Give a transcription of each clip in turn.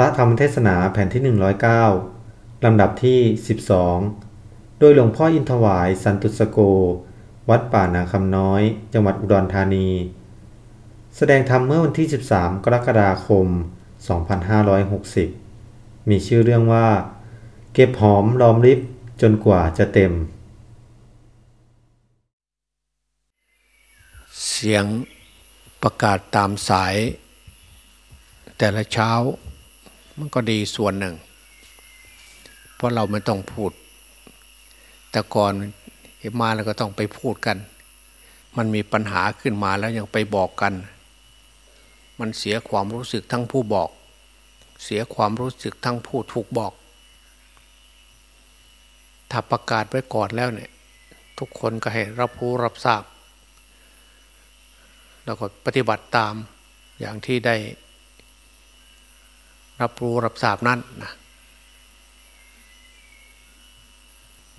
ระธรรมเทศนาแผ่นที่ 109 ลำดับที่ 12 โดยหลวงพ่ออินทวายสันตุสโก วัดป่านาคำน้อย จังหวัดอุดรธานี แสดงธรรมเมื่อวันที่ 13 กรกฎาคม 2560 มีชื่อเรื่องว่า เก็บหอมรอมริบจนกว่าจะเต็ม เสียงประกาศตามสาย แต่ละเช้า มันก็ดีส่วนหนึ่ง เพราะเราไม่ต้องพูด แต่ก่อนมาแล้วก็ต้องไปพูดกัน มันมีปัญหาขึ้นมาแล้วยังไปบอกกัน มันเสียความรู้สึกทั้งผู้บอก เสียความรู้สึกทั้งผู้ถูกบอก ถ้าประกาศไว้ก่อนแล้วเนี่ย ทุกคนก็ให้รับรู้รับทราบ แล้วก็ปฏิบัติตามอย่างที่ได้ รับรู้รับทราบนั้นนะ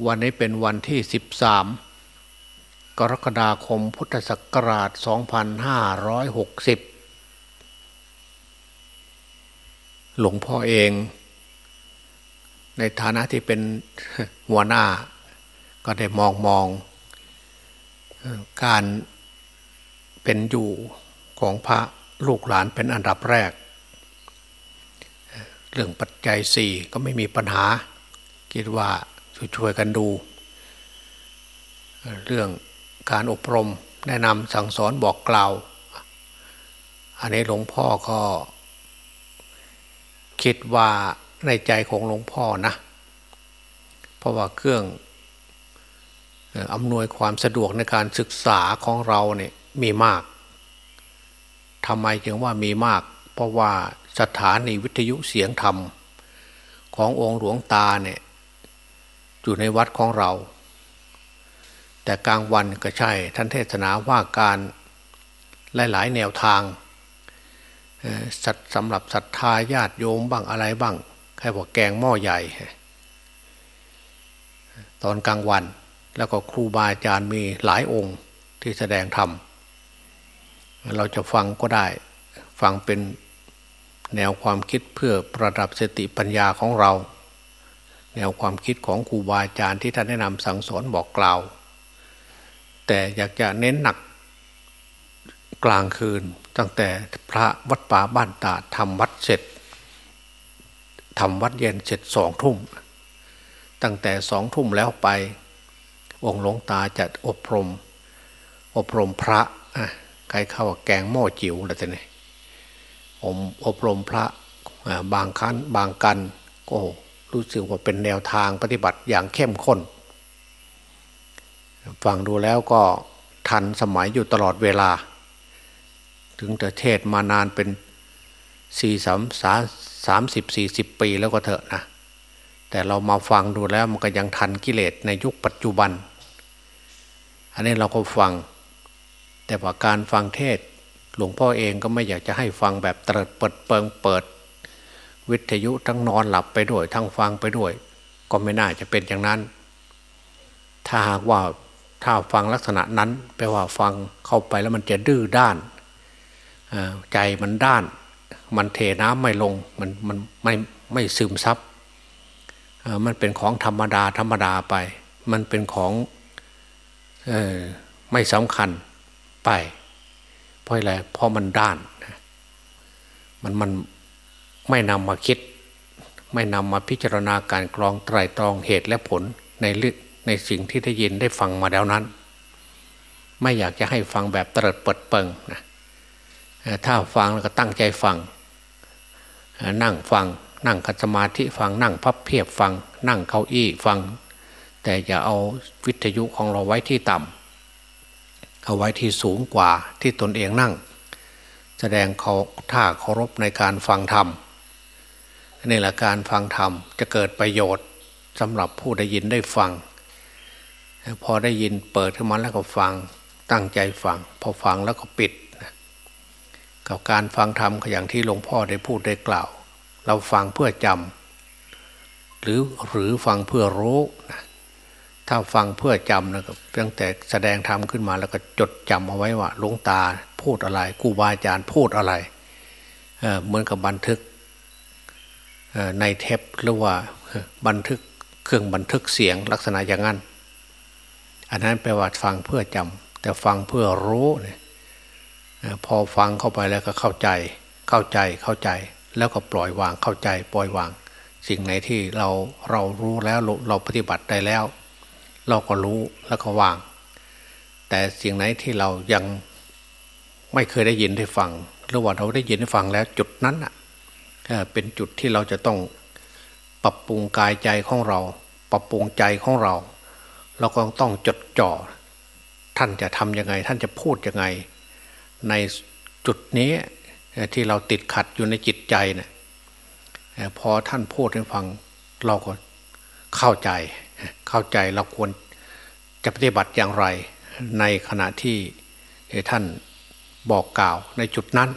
วันนี้เป็นวันที่ 13 กรกฎาคมพุทธศักราช 2560 หลวงพ่อเอง ในฐานะที่เป็นหัวหน้า ก็ได้มองมอง การเป็นอยู่ของพระลูกหลานเป็นอันดับแรก เรื่องปัจจัยสี่ก็ไม่มีปัญหา คิดว่าช่วยกันดู เรื่องการอบรมแนะนำสั่งสอนบอกกล่าว อันนี้หลวงพ่อก็ คิดว่าในใจของหลวงพ่อนะ เพราะว่าเครื่องอำนวยความสะดวกในการศึกษาของเราเนี่ยมีมากทำไมจึงว่ามีมาก เพราะว่า สถานีวิทยุเสียงธรรม ขององค์หลวงตาเนี่ยอยู่ในวัดของเรา แต่กลางวันก็ใช่ท่านเทศนาว่าการหลาย ๆ แนวทางสัตสำหรับศรัทธาญาติโยมบ้างอะไรบ้างแค่บอกแกงหม้อใหญ่ ตอนกลางวันแล้วก็ครูบาอาจารย์มีหลายองค์ที่แสดงธรรมเราจะฟังก็ได้ ฟังเป็น แนวความคิดเพื่อประดับสติปัญญาของเรา แนวความคิดของครูบาอาจารย์ที่ท่านแนะนำสั่งสอนบอกกล่าว แต่อยากจะเน้นหนักกลางคืน ตั้งแต่พระวัดป่าบ้านตาทำวัดเสร็จทำวัดเย็นเสร็จสองทุ่ม ตั้งแต่สองทุ่มแล้วไป องค์หลวงตาจะอบรม อบรมพระใครเข้าแกงหม้อจิ๋วอะไรต่เนี่ย อบรมพระบางครั้นบางกันก็รู้สึกว่าเป็นแนวทางปฏิบัติอย่างเข้มข้น ฟังดูแล้วก็ทันสมัยอยู่ตลอดเวลา ถึงแต่เทศมานานเป็นสี่สามสาสามสิบสี่สิบปีแล้วก็เถอะนะแต่เรามาฟังดูแล้วมันก็ยังทันกิเลสในยุคปัจจุบัน อันนี้เราก็ฟัง แต่ว่าการฟังเทศ หลวงพ่อเองก็ไม่อยากจะให้ฟังแบบเติดเปิดเปิงเปิด วิทยุทั้งนอนหลับไปด้วย ทั้งฟังไปด้วย ก็ไม่น่าจะเป็นอย่างนั้น ถ้าหากว่าถ้าฟังลักษณะนั้นแปลว่าฟังเข้าไปแล้วมันจะดื้อด้านใจมันด้าน มันเทน้ำไม่ลงมันมันไม่ไม่ซึมซับมันเป็นของธรรมดาธรรมดาไป มันเป็นของอไม่สำคัญไป ราะอะไรเพราะมันด้านมันมันไม่นำมาคิด ไม่นำมาพิจารณาการกรองไตรตรองเหตุและผลในลึกในสิ่งที่ได้ยินได้ฟังมาแล้วนั้น ไม่อยากจะให้ฟังแบบเติดเปิดเปิงนะถ้าฟังแล้วก็ตั้งใจฟัง นั่งฟัง นั่งคัสมาธิฟัง นั่งพับเพียบฟัง นั่งเก้าอี้ฟัง แต่อย่าเอาวิทยุของเราไว้ที่ต่ำ เอาไว้ที่สูงกว่าที่ตนเองนั่ง แสดงเขาท่าเคารพในการฟังธรรมนี่แหละการฟังธรรมจะเกิดประโยชน์สำหรับผู้ได้ยินได้ฟัง พอได้ยินเปิดขึ้นมาแล้วก็ฟังตั้งใจฟัง พอฟังแล้วก็ปิดกับการฟังธรรมอย่างที่หลวงพ่อได้พูดได้กล่าว เราฟังเพื่อจำหรือหรือฟังเพื่อรู้นะ ถ้าฟังเพื่อจำนะครับตั้งแต่แสดงธรรมขึ้นมาแล้วก็จดจำเอาไว้ว่าหลวงตาพูดอะไรครูบาอาจารย์พูดอะไรเเหมือนกับบันทึกในเทปหรือว่าบันทึกเครื่องบันทึกเสียงลักษณะอย่างนั้น อันนั้นแปลว่าฟังเพื่อจำแต่ฟังเพื่อรู้เนี่ยพอฟังเข้าไปแล้วก็เข้าใจ เข้าใจเข้าใจ แล้วก็ปล่อยวางเข้าใจ ปล่อยวาง สิ่งไหนที่เราเรารู้แล้วเราปฏิบัติได้แล้ว เราก็รู้แล้วก็วาง แต่สิ่งไหนที่เรายังไม่เคยได้ยินได้ฟังหรือว่าเราได้ยินได้ฟังแล้วจุดนั้นอะเป็นจุดที่เราจะต้องปรับปรุงกายใจของเรา ปรับปรุงใจของเรา เราก็ต้องจดจ่อ ท่านจะทำยังไง ท่านจะพูดยังไง ในจุดนี้ที่เราติดขัดอยู่ในจิตใจเนะี่ยพอท่านพูดให้ฟังเราก็เข้าใจ เข้าใจเราควรจะปฏิบัติอย่างไร ในขณะที่ท่านบอกกล่าวในจุดนั้น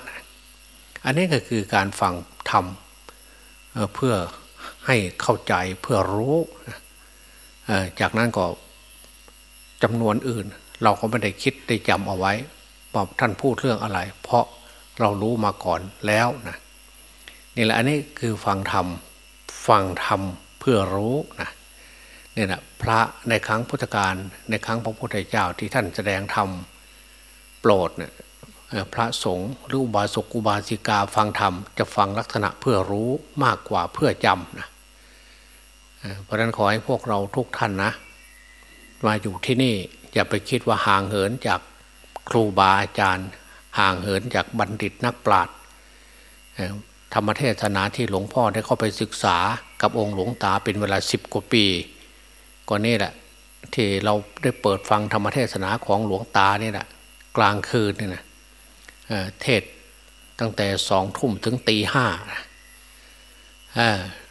อันนี้ก็คือการฟังธรรมเพื่อให้เข้าใจเพื่อรู้จากนั้นก็จำนวนอื่น เราก็ไม่ได้คิดได้จำเอาไว้ว่าท่านพูดเรื่องอะไร เพราะเรารู้มาก่อนแล้วนะนี่แหละอันนี้คือฟังธรรมฟังธรรมเพื่อรู้นะ เนี่แหละพระในครั้งพุทธกาลในครั้งพระพุทธเจ้าที่ท่านแสดงธรรมโปรดเนี่ยพระสงฆ์หรืออุบาสกอุบาสิกาฟังธรรมจะฟังลักษณะเพื่อรู้มากกว่าเพื่อจำนะเพราะนั้นขอให้พวกเราทุกท่านนะ มาอยู่ที่นี่อย่าไปคิดว่าห่างเหินจากครูบาอาจารย์ ห่างเหินจากบัณฑิตนักปราชญ์ธรรมเทศนาที่หลวงพ่อได้เข้าไปศึกษากับองค์หลวงตาเป็นเวลาสิบกว่าปี ก็นี่แหละ ที่เราได้เปิดฟังธรรมเทศนาของหลวงตานี่แหละกลางคืนนี่นะเทศตั้งแต่สองทุ่มถึงตีห้า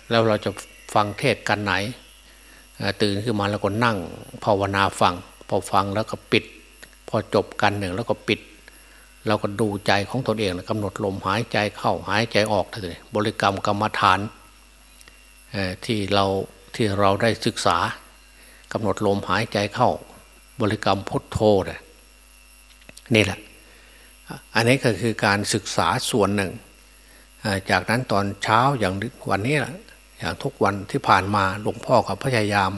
แล้วเราจะฟังเทศกันไหน ตื่นขึ้นมาแล้วก็นั่งภาวนาฟัง พอฟังแล้วก็ปิด พอจบกันหนึ่งแล้วก็ปิด เราก็ดูใจของตนเองกำหนดลมหายใจเข้าหายใจออกเลยบริกรรมกรรมฐานที่เราที่เราได้ศึกษา กำหนดลมหายใจเข้า บริกรรมพุทโธนี่แหละ อันนี้ก็คือการศึกษาส่วนหนึ่ง จากนั้นตอนเช้าอย่างวันนี้อย่างทุกวันที่ผ่านมาหลวงพ่อกับพยายาม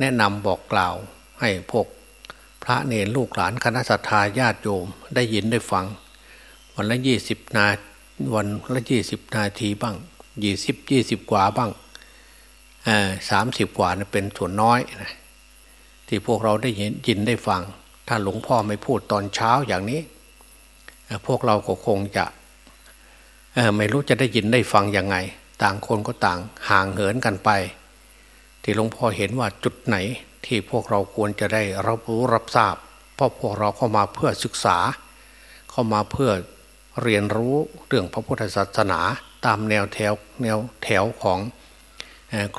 แนะนำบอกกล่าวให้พวกพระเนรลูกหลานคณะสัตยาญาติโยมได้ยินได้ฟัง วันละยี่สิบนาวันละยี่สิบนาทีบ้างยี่สิบยี่สิบกว่าบ้าง สามสิบกว่าเป็นส่วนน้อยนะที่พวกเราได้ยินยินได้ฟัง ถ้าหลวงพ่อไม่พูดตอนเช้าอย่างนี้ พวกเราก็คงจะไม่รู้จะได้ยินได้ฟังยังไง ต่างคนก็ต่างห่างเหินกันไป ที่หลวงพ่อเห็นว่าจุดไหนที่พวกเราควรจะได้รับรู้รับทราบ เพราะพวกเราเข้ามาเพื่อศึกษา เข้ามาเพื่อเรียนรู้เรื่องพระพุทธศาสนา ตามแนวแถวแนวแถวของ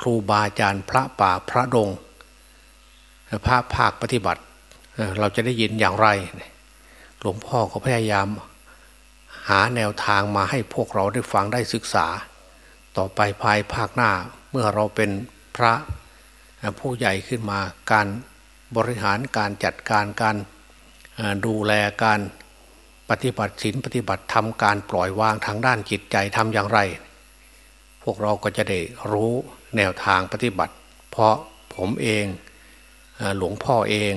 ครูบาอาจารย์พระป่าพระดงพระภาคปฏิบัติ เราจะได้ยินอย่างไร หลวงพ่อก็พยายาม หาแนวทางมาให้พวกเราได้ฟังได้ศึกษา ต่อไปภายภาคหน้าเมื่อเราเป็นพระผู้ใหญ่ขึ้นมาการบริหารการจัดการการดูแลการปฏิบัติศีลปฏิบัติทำการปล่อยวางทางด้านจิตใจทำอย่างไร พวกเราก็จะได้รู้ แนวทางปฏิบัติ เพราะผมเองหลวงพ่อเอง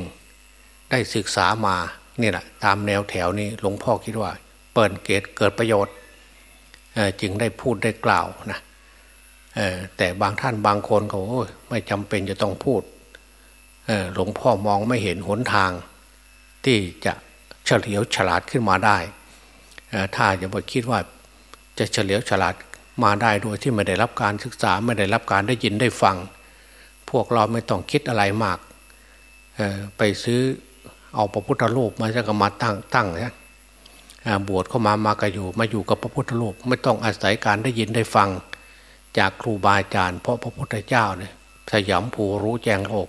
ได้ศึกษามานี่แหละตามแนวแถวนี้หลวงพ่อคิดว่า เปิดเกิดเกิดประโยชน์จึงได้พูดได้กล่าวนะแต่บางท่านบางคนเขาไม่จำเป็นจะต้องพูดหลวงพ่อมองไม่เห็นหนทาง ที่จะเฉลียวฉลาดขึ้นมาได้ถ้าจะไปคิดว่าจะเฉลียวฉลาด มาได้โดยที่ไม่ได้รับการศึกษาไม่ได้รับการได้ยินได้ฟัง พวกเราไม่ต้องคิดอะไรมากไปซื้อเอาพระพุทธรูปมาจะก็มาตั้งตั้งนะบวชเข้ามามาก็อยู่มาอยู่กับพระพุทธรูปไม่ต้องอาศัยการได้ยินได้ฟัง จากครูบาอาจารย์เพราะพระพุทธเจ้าเนี่ยสยามภูรู้แจงโลก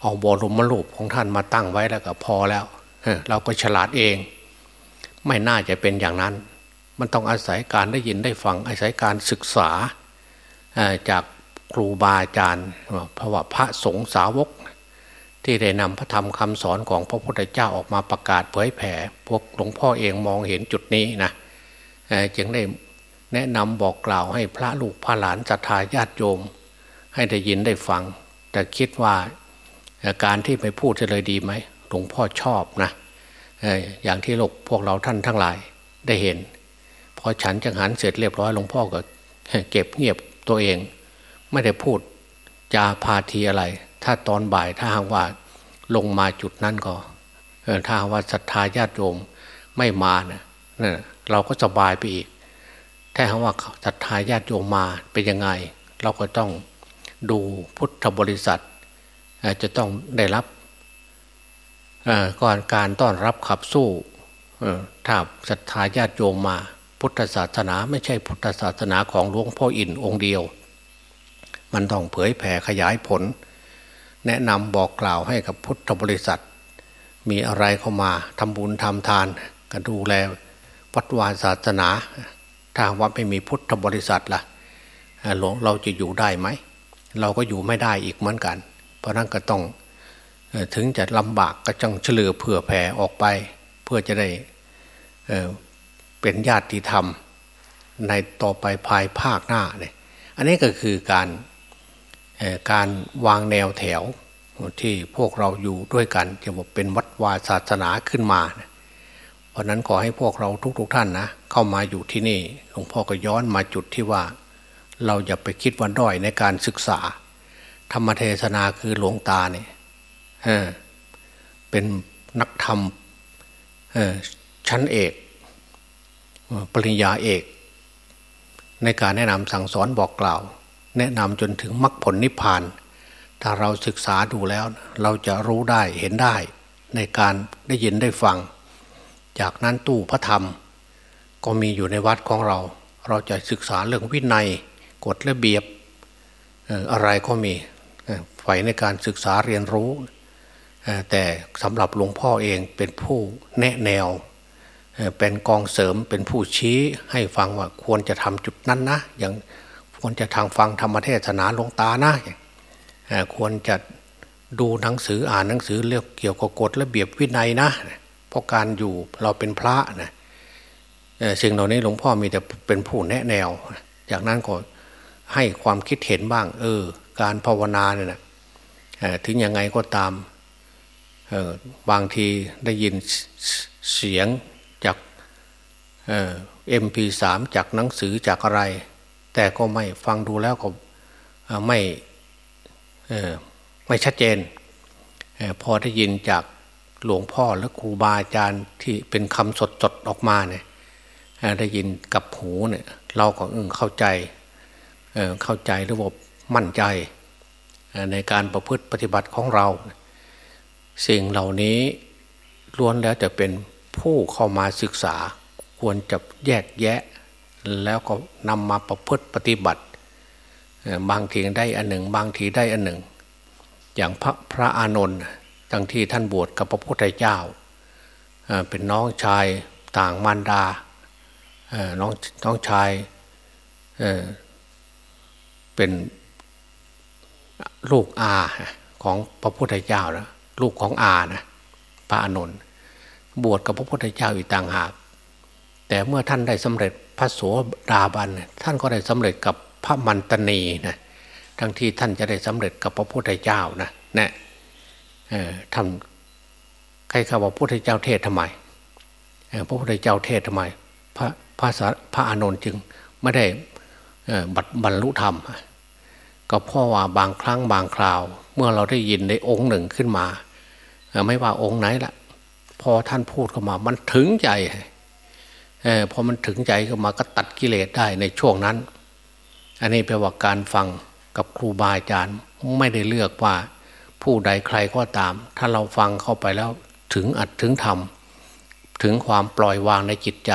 เอาบรมรูปของท่านมาตั้งไว้แล้วก็พอแล้วเราก็ฉลาดเอง ไม่น่าจะเป็นอย่างนั้น มันต้องอาศัยการได้ยินได้ฟังอาศัยการศึกษาจากครูบาอาจารย์พราะวพระสงฆ์สาวก ที่ได้นำพระธรรมคำสอนของพระพุทธเจ้าออกมาประกาศเผยแผ่ พวกหลวงพ่อเองมองเห็นจุดนี้นะจึงได้แนะนำบอกกล่าวให้พระลูกพระหลานศรัทธาญาติโยม ให้ได้ยินได้ฟัง แต่คิดว่าการที่ไปพูดจะเลยดีไหมหลวงพ่อชอบนะอย่างที่ลกพวกเราท่านทั้งหลายได้เห็น พอฉันจังหันเสร็จเรียบร้อยหลวงพ่อก็เก็บเงียบตัวเอง ไม่ได้พูดจาพาทีอะไร ถ้าตอนบ่ายถ้าหากว่าลงมาจุดนั้นก็ถ้าว่าศรัทธาญาติโยมไม่มาเนะี่ยเราก็สบายไปอีก ถ้าหากว่าศรัทธาญาติโยมมาเป็นยังไง เราก็ต้องดูพุทธบริษัทจะต้องได้รับก่อนการต้อนรับขับสู้ถ้าศรัทธาญาติโยมมา พุทธศาสนาไม่ใช่พุทธศาสนาของหลวงพ่ออินองค์เดียว มันต้องเผยแผ่ขยายผล แนะนำบอกกล่าวให้กับพุทธบริษัท มีอะไรเข้ามาทำบุญทำทานก็ดูแลวัดวาศาสนา ถ้าว่าไม่มีพุทธบริษัทละ่ะเราจะอยู่ได้ไหม เราก็อยู่ไม่ได้อีกเหมือนกัน เพราะนั้นก็ต้องถึงจะลำบากก็จังเฉลือเผื่อแผ่ออกไป เพื่อจะได้ เป็นญาติธรรม ในต่อไปภายภาคหน้าเนี่ยอันนี้ก็คือการการวางแนวแถวที่พวกเราอยู่ด้วยกันจะบอกเป็นวัดวาศาสนาขึ้นมา เพราะนั้นขอให้พวกเราทุกๆทท่านนะเข้ามาอยู่ที่นี่หลวงพ่อก็ย้อนมาจุดที่ว่า เราอย่าไปคิดวันด้อยในการศึกษา ธรรมเทศนาคือหลวงตาเนี่ยเป็นนักธรรมชั้นเอก ปริญญาเอก ในการแนะนำสั่งสอนบอกกล่าว แนะนำจนถึงมรรคผลนิพพาน ถ้าเราศึกษาดูแล้ว เราจะรู้ได้เห็นได้ ในการได้ยินได้ฟัง จากนั้นตู้พระธรรม ก็มีอยู่ในวัดของเรา เราจะศึกษาเรื่องวินัย กฎระเบียบอะไรก็มีใฝ่ในการศึกษาเรียนรู้ แต่สำหรับหลวงพ่อเองเป็นผู้แนะแนว เป็นกองเสริมเป็นผู้ชี้ให้ฟังว่าควรจะทำจุดนั้นนะอย่างควรจะทางฟังธรรมเทศนาลงตานะควรจะดูหนังสืออ่านหนังสือเรื่องเกี่ยวกับกฎระเบียบวินัยนะเพราะการอยู่เราเป็นพระนะสิ่งเหล่านี้หลวงพ่อมีแต่เป็นผู้แนะแนว จากนั้นก็ให้ความคิดเห็นบ้าง เออ การภาวนาเนี่ยนะถึงยังไงก็ตามบางทีได้ยินเสียง เอ็มพีสามจากหนังสือจากอะไร แต่ก็ไม่ฟังดูแล้วก็ไม่ไม่ชัดเจน พอได้ยินจากหลวงพ่อและครูบาอาจารย์ที่เป็นคำสดสดออกมาเนี่ยได้ยินกับหูเนี่ยเราก็เออเข้าใจเข้าใจหรือว่ามั่นใจ ในการประพฤติปฏิบัติของเรา สิ่งเหล่านี้ล้วนแล้วจะเป็นผู้เข้ามาศึกษา ควรจะแยกแยะ แล้วก็นำมาประพฤติปฏิบัติ บางทีได้อันหนึ่ง บางทีได้อันหนึ่ง อย่างพระพระอานนท์ทั้งที่ท่านบวชกับพระพุทธเจ้า เป็นน้องชายต่างมารดาน้องน้องชายเป็นลูกอาของพระพุทธเจ้านะลูกของอานะพระอานนท์บวชกับพระพุทธเจ้าอีกต่างหาก แต่เมื่อท่านได้สำเร็จพระโสดาบัน ท่านก็ได้สำเร็จกับพระมันตนีนะทั้งที่ท่านจะได้สำเร็จกับพระพุทธเจ้านะนะท่านใครข่าวว่าพระพุทธเจ้าเทศทำไมพระพุทธเจ้าเทศทำไม พระพระพระอานนท์จึงไม่ได้บัตบรรลุธรรม ก็เพราะว่าบางครั้งบางคราว เมื่อเราได้ยินในองค์หนึ่งขึ้นมา ไม่ว่าองค์ไหนละพอท่านพูดเข้ามามันถึงใจ ออพอมันถึงใจเข้ามาก็ตัดกิเลสได้ในช่วงนั้น อันนี้แปลว่าการฟังกับครูบาอาจารย์ไม่ได้เลือกว่าผู้ใดใครก็ตาม ถ้าเราฟังเข้าไปแล้วถึงอัดถึงทำถึงความปล่อยวางในจิตใจ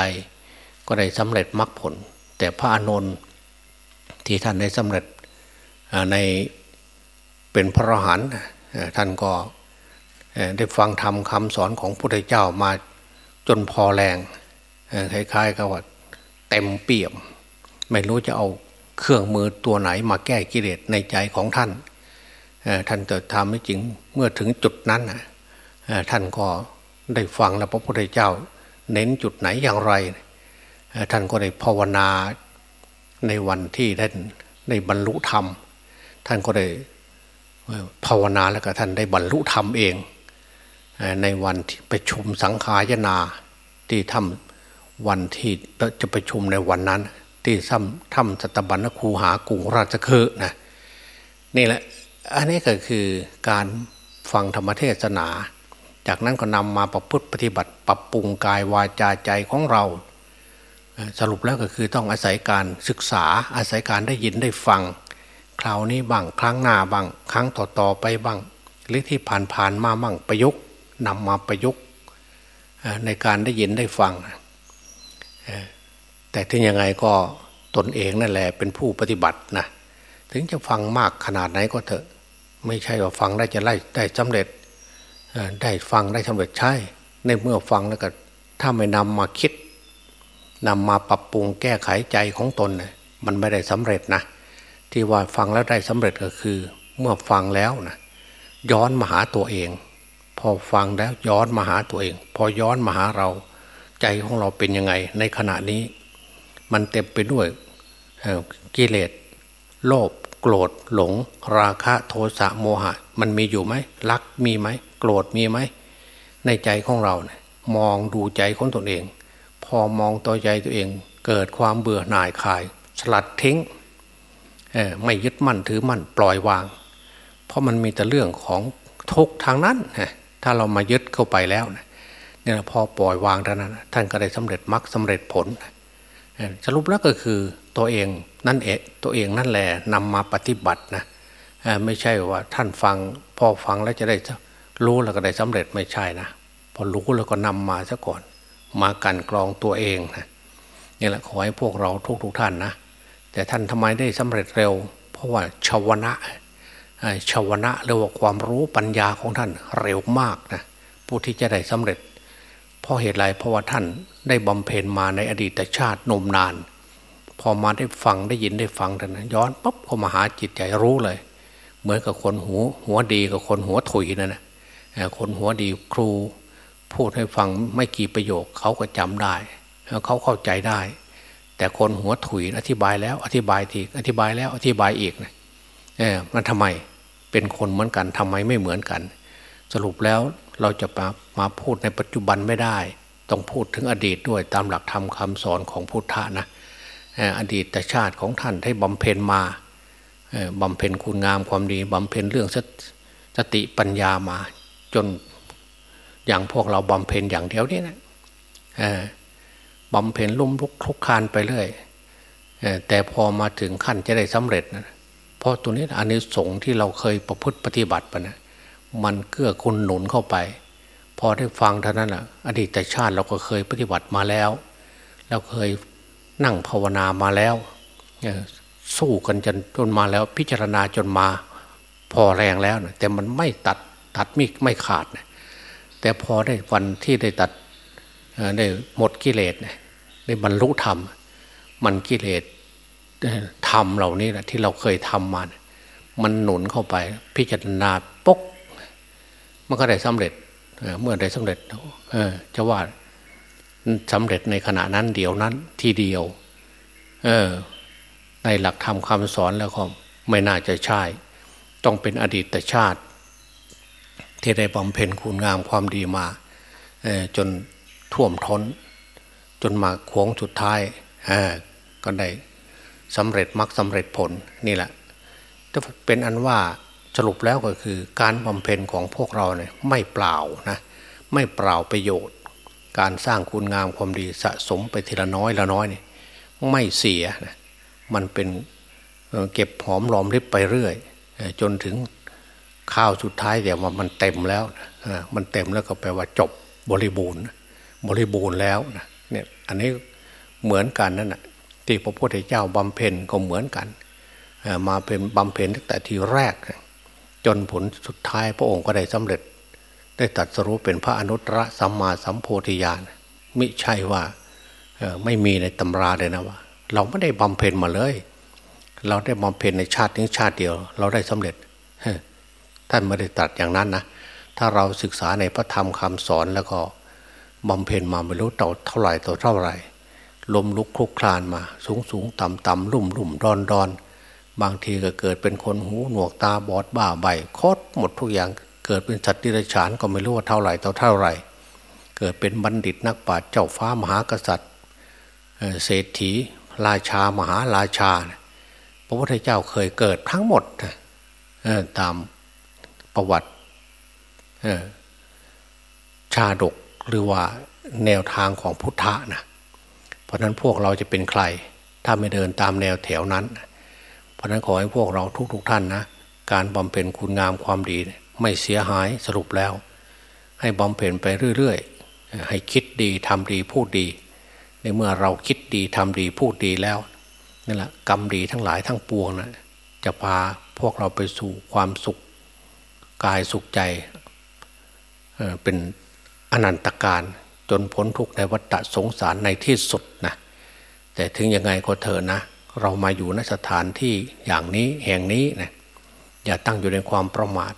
ก็ได้สำเร็จมรรคผล แต่พระอานนท์ที่ท่านได้สำเร็จในเป็นพระอรหันต์ท่านก็ได้ฟังธรรมคำสอนของพระพุทธเจ้ามาจนพอแรง คล้ายๆกับว่าเต็มเปี่ยม ไม่รู้จะเอาเครื่องมือตัวไหนมาแก้กิเลสในใจของท่านท่านจะทำไม่จริงเมื่อถึงจุดนั้นท่านก็ได้ฟังแล้วพระพุทธเจ้า เน้นจุดไหนอย่างไร ท่านก็ได้ภาวนาในวันที่ท่านในบรรลุธรรม ท่านก็ได้ภาวนาแล้วก็ท่านได้บรรลุธรรมเอง ในวันที่ประชุมสังขายนาที่ทำ วันที่จะประชุมในวันนั้น ที่ถ้ำถ้ำสัตบัญคูหากรุงราชคฤห์นะนี่แหละอันนี้ก็คือการฟังธรรมเทศนา จากนั้นก็นำมาประพฤติปฏิบัติปรับปรุงกายวาจาใจของเรา สรุปแล้วก็คือต้องอาศัยการศึกษาอาศัยการได้ยินได้ฟัง คราวนี้บ้างครั้งหน้าบ้างครั้งต่อๆไปบ้างหรือที่ผ่านๆมาบ้างประยุกต์นำมาประยุกต์ในการได้ยินได้ฟัง แต่ถึงยังไงก็ตนเองนั่นแหละเป็นผู้ปฏิบัตินะถึงจะฟังมากขนาดไหนก็เถอะ ไม่ใช่ว่าฟังได้จะไล่ได้สำเร็จได้ฟังได้สำเร็จใช่ ในเมื่อฟังแล้วก็ถ้าไม่นำมาคิดนำมาปรับปรุงแก้ไขใจของตนนะมันไม่ได้สำเร็จนะที่ว่าฟังแล้วได้สำเร็จก็คือ เมื่อฟังแล้วนะย้อนมาหาตัวเอง พอฟังแล้วย้อนมาหาตัวเอง พอย้อนมาหาเรา ใจของเราเป็นยังไง ในขณะนี้ มันเต็มไปด้วยกิเลสโลภโกรธหลง ราคะโทสะโมหะ มันมีอยู่ไหมรักมีไหมโกรธมีไหมในใจของเราเนี่ยมองดูใจของตนเอง พอมองตัวใจตัวเอง เกิดความเบื่อหน่ายคลาย สลัดทิ้งไม่ยึดมั่นถือมั่นปล่อยวาง เพราะมันมีแต่เรื่องของทุกทางนั้นถ้าเรามายึดเข้าไปแล้วเนี่ยพอปล่อยวางเท่านั้นท่านก็ได้สำเร็จมรรคสาเร็จผล สรุปแล้วก็คือตัวเองนั่นเองตัวเองนั่นแหละนำมาปฏิบัตินะไม่ใช่ว่าท่านฟังพอฟังแล้วจะได้รู้แล้วก็ได้สำเร็จไม่ใช่นะพอรู้แล้วก็นำมาซะก่อน มากันกรองตัวเองนะนี่แหละขอให้พวกเราทุกทุกท่านนะแต่ท่านทำไมได้สำเร็จเร็ว เพราะว่าชาวนะชาวนะเรียกว่าความรู้ปัญญาของท่านเร็วมากนะผู้ที่จะได้สำเร็จ ราะเหตุไรเพราะว่าท่านได้บำเพ็ญมาในอดีตชาตินมนาน พอมาได้ฟังได้ยินได้ฟังแต่นั้นย้อนปั๊บเข้ามาหาจิตใจรู้เลย เหมือนกับคนหัวหัวดีกับคนหัวถุยนั่นนะคนหัวดีครู พูดให้ฟังไม่กี่ประโยคเขาก็จำได้เขาเข้าใจได้ แต่คนหัวถุยอธิบายแล้วอธิบายทีอธิบายแล้วอธิบายอีกนะเออมันทำไมเป็นคนเหมือนกันทำไมไม่เหมือนกัน สรุปแล้ว เราจะมามาพูดในปัจจุบันไม่ได้ ต้องพูดถึงอดีตด้วยตามหลักธรรมคาสอนของพุทธะนะอดีตชาติของท่านให้บำเพ็ญมาบำเพ็ญคุณงามความดีบำเพ็ญเรื่องสติปัญญามา จนอย่างพวกเราบำเพ็ญอย่างเดียวนี่นะบำเพ็ญลุ่มลุกคลุกคานไปเรื่อยแต่พอมาถึงขั้นจะได้สำเร็จนะเพราะตัวนี้อันนี้สงที่เราเคยประพฤติปฏิบัติไปนะ มันเกื้อคุณหนุนเข้าไป พอได้ฟังเท่านั้นอะ อดีตชาติเราก็เคยปฏิบัติมาแล้ว เราเคยนั่งภาวนามาแล้วสู้กันจนจนมาแล้วพิจารณาจนมา พอแรงแล้วนะแต่มันไม่ตัดตัดไม่ไม่ขาดนะแต่พอได้วันที่ได้ตัดได้หมดกิเลสได้บรรลุธรรม มันกิเลสธรรมเหล่านี้นะที่เราเคยทำมานะมันหนุนเข้าไป พิจารณาปก มันก็ได้สำเร็จเมื่อได้สำเร็จจะว่าสำเร็จในขณะนั้นเดียวนั้นทีเดียว เออ ในหลักธรรมคำสอนแล้วก็ไม่น่าจะใช่ ต้องเป็นอดีตชาติ ที่ได้บำเพ็ญคุณงามความดีมาจนท่วมท้น จนมาขวงสุดท้ายก็ได้สำเร็จมรรคสำเร็จผลนี่แหละจะเป็นอันว่า สรุปแล้วก็คือการบำเพ็ญของพวกเราเนี่ยไม่เปล่านะไม่เปล่าประโยชน์ การสร้างคุณงามความดีสะสมไปทีละน้อยละน้อยเนี่ยไม่เสียนะมันเป็นเก็บหอมรอมริบไปเรื่อย จนถึงข้าวสุดท้ายเดี๋ยวมันเต็มแล้วมันเต็มแล้วก็แปลว่าจบบริบูรณ์ บริบูรณ์แล้วนะเนี่ยอันนี้เหมือนกันนั่นแหะที่พระพุทธเจ้าบำเพ็ญก็เหมือนกัน มาเป็นบำเพ็ญตั้งแต่ทีแรก จนผลสุดท้ายพระองค์ก็ได้สำเร็จ ได้ตัดสรู้เป็นพระอนุตตรสัมมาสัมโพธิญาณม่ใช่ว่าไม่มีในตำราเลยนะว่า เราไม่ได้บำเพ็ญมาเลย เราได้บำเพ็ญในชาตินี้ชาติเดียว เราได้สำเร็จท่านไม่ได้ตัดอย่างนั้นนะถ้าเราศึกษาในพระธรรมคำสอนแล้วก็บำเพ็ญมาไม่รู้ต่อเท่าไหร่ต่อเท่าไหร่ลมลุกคลุกคลานมา สูงสูงต่ำต่ำลุ่มลุ่มดอนดอน บางทีก็เกิดเป็นคนหูหนวกตาบอดบ้าใบคดหมดทุกอย่างเกิดเป็นสัตว์ดิรัจฉานก็ไม่รู้ว่าเท่าไหร่เท่าเท่าไหร่ เกิดเป็นบัณฑิตนักปราชญ์เจ้าฟ้ามหากษัตริย์เศรษฐีราชามหาราชา พระพุทธเจ้าเคยเกิดทั้งหมดตามประวัติชาดกหรือว่าแนวทางของพุทธะนะเพราะนั้นพวกเราจะเป็นใคร ถ้าไม่เดินตามแนวแถวนั้นเพราะนั้นขอให้พวกเราทุกๆทท่านนะ การบำเพ็ญคุณงามความดี ไม่เสียหายสรุปแล้ว ให้บำเพ็ญไปเรื่อยๆ ให้คิดดีทำดีพูดดี ในเมื่อเราคิดดีทำดีพูดดีแล้วนั่นแหละกรรมดีทั้งหลายทั้งปวงนะจะพาพวกเราไปสู่ความสุขกายสุขใจเป็นอนันตการจนพ้นทุกข์ในวัฏสงสารในที่สุดนะแต่ถึงยังไงก็เถอะนะ เรามาอยู่ณสถานที่อย่างนี้แห่งนี้นะอย่าตั้งอยู่ในความประมาท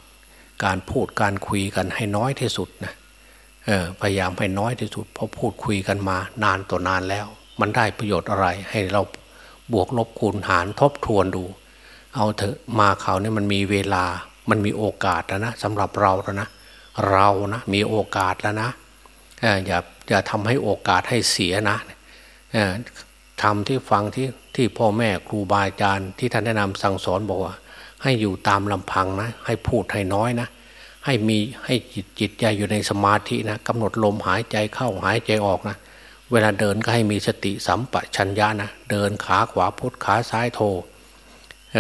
การพูดการคุยกันให้น้อยที่สุดนะพยายามให้น้อยที่สุด เพราะพูดคุยกันมานานต่อนานแล้ว มันได้ประโยชน์อะไร ให้เราบวกลบคูณหารทบทวนดู เอาเถอะมาเขาเนี่ยมันมีเวลา มันมีโอกาสแล้วนะสำหรับเราแล้วนะเรานะมีโอกาสแล้วนะอย่าอย่าทำให้โอกาสให้เสียนะ ทำที่ฟังที่ที่พ่อแม่ครูบาอาจารย์ที่ท่านแนะนำสั่งสอนบอกว่า ให้อยู่ตามลำพังนะ ให้พูดให้น้อยนะ ให้มีให้จิตจิตใจอยู่ในสมาธินะกำหนดลมหายใจเข้าหายใจออกนะ เวลาเดินก็ให้มีสติสัมปชัญญะนะ เดินขาขวาพุทขาซ้ายโท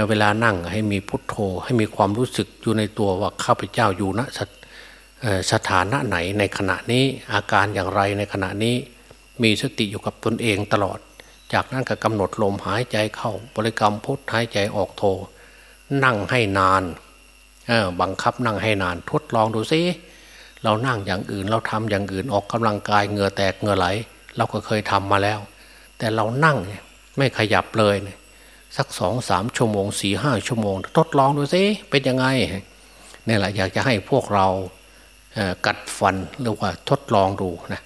เวลานั่งให้มีพุทโธ ให้มีความรู้สึกอยู่ในตัวว่าข้าพเจ้าอยู่นะสถานะไหนในขณะนี้อาการอย่างไรในขณะนี้มีสติอยู่กับตนเองตลอด จากนั้นก็กำหนดลมหายใจเข้าบริกรรมพุทหายใจออกโท นั่งให้นานบังคับนั่งให้นานทดลองดูซิเรานั่งอย่างอื่นเราทำอย่างอื่นออกกำลังกายเหงื่อแตกเหงื่อไหล เราก็เคยทำมาแล้ว แต่เรานั่งไม่ขยับเลยสักสองสามชั่วโมงสี่ห้าชั่วโมง ทดลองดูซิเป็นยังไงนี่แหละอยากจะให้พวกเรากัดฟันหรือว่าทดลองดูนะ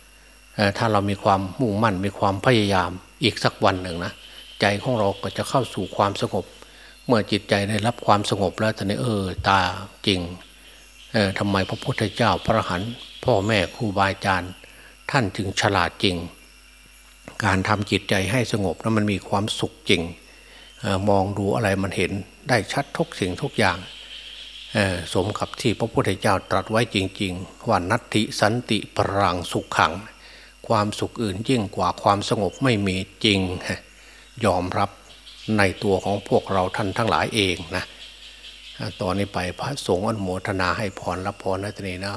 ถ้าเรามีความมุ่งมั่นมีความพยายามอีกสักวันหนึ่งนะใจของเราก็จะเข้าสู่ความสงบ เมื่อจิตใจได้รับความสงบแล้วต่นี้เออตาจริงทำไมพระพุทธเจ้าพระหันพ่อแม่ครูบาอาจารย์ ท่านจึงฉลาดจริง การทำจิตใจให้สงบนั้นมันมีความสุขจริงมองดูอะไรมันเห็นได้ชัดทุกสิ่งทุกอย่างสมกับที่พระพุทธเจ้าตรัสไว้จริง ๆ ว่านัตติสันติปรังสุขขัง ความสุขอื่นยิ่งกว่าความสงบไม่มีจริง ยอมรับในตัวของพวกเราท่านทั้งหลายเองนะตอนนี้ไปพระสงฆ์อนุโมทนาให้พรรับพรนะทีนี้นะ